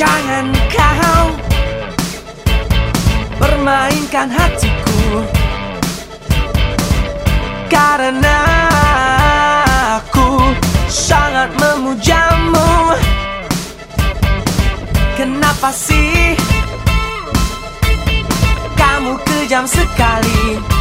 Jangan kau Permainkan hatiku Karena aku sangat memujamu. Kenapa sih Kamu kejam sekali?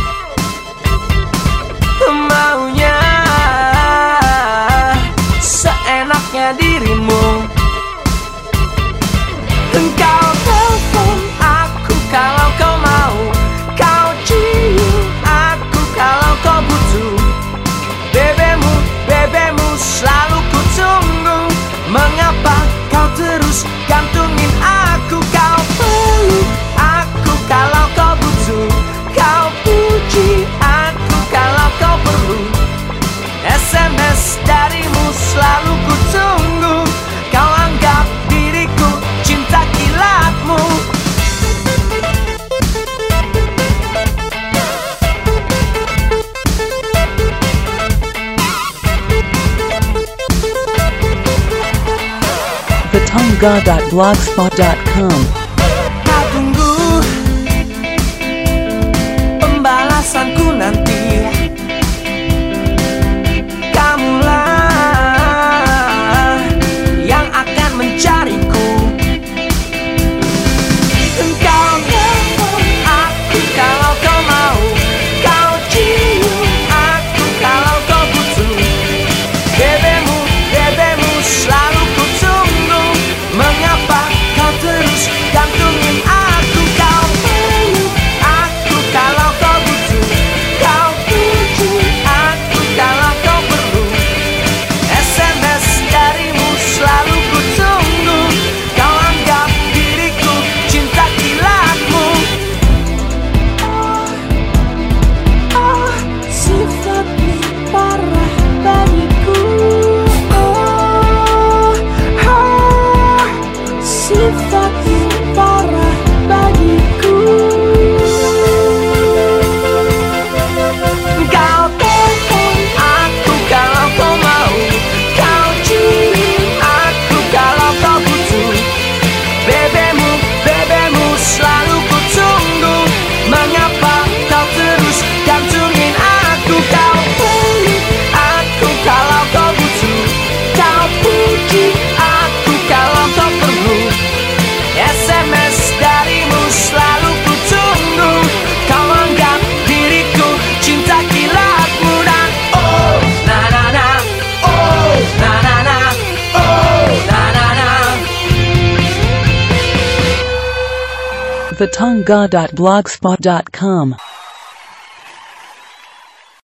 God.blogspot.com. thetonga.blogspot.com